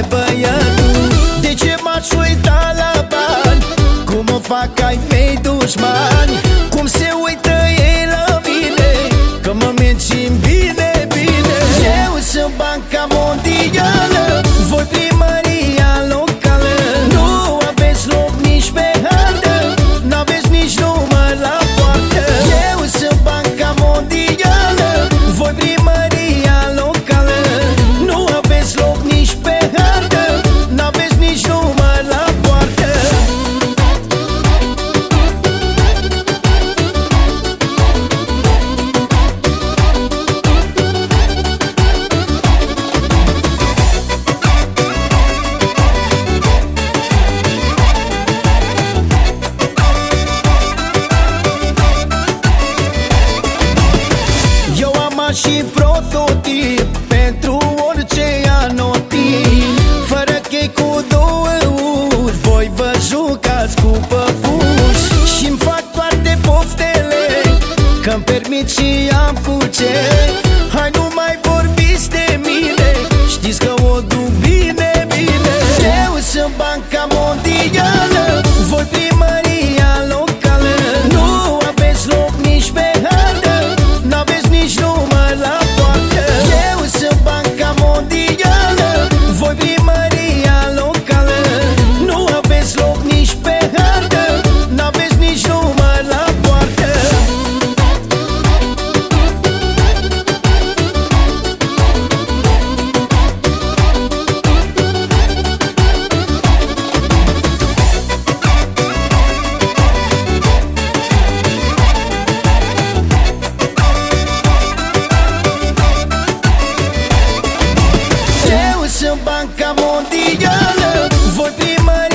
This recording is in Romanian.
e băiatul De ce m-aș uita la bani? Cum o fac ai mei dușmani? Și prototip Pentru orice anotimp. Fără chei cu două uri Voi vă jucați cu păpuși. Și-mi fac toate poftele Că-mi permit și am cu ce. Hai nu mai vorbiți de mine Știți că o duc bine, bine. Eu sunt Banca Mondială Voi primăria Banca Mondială Voi primăria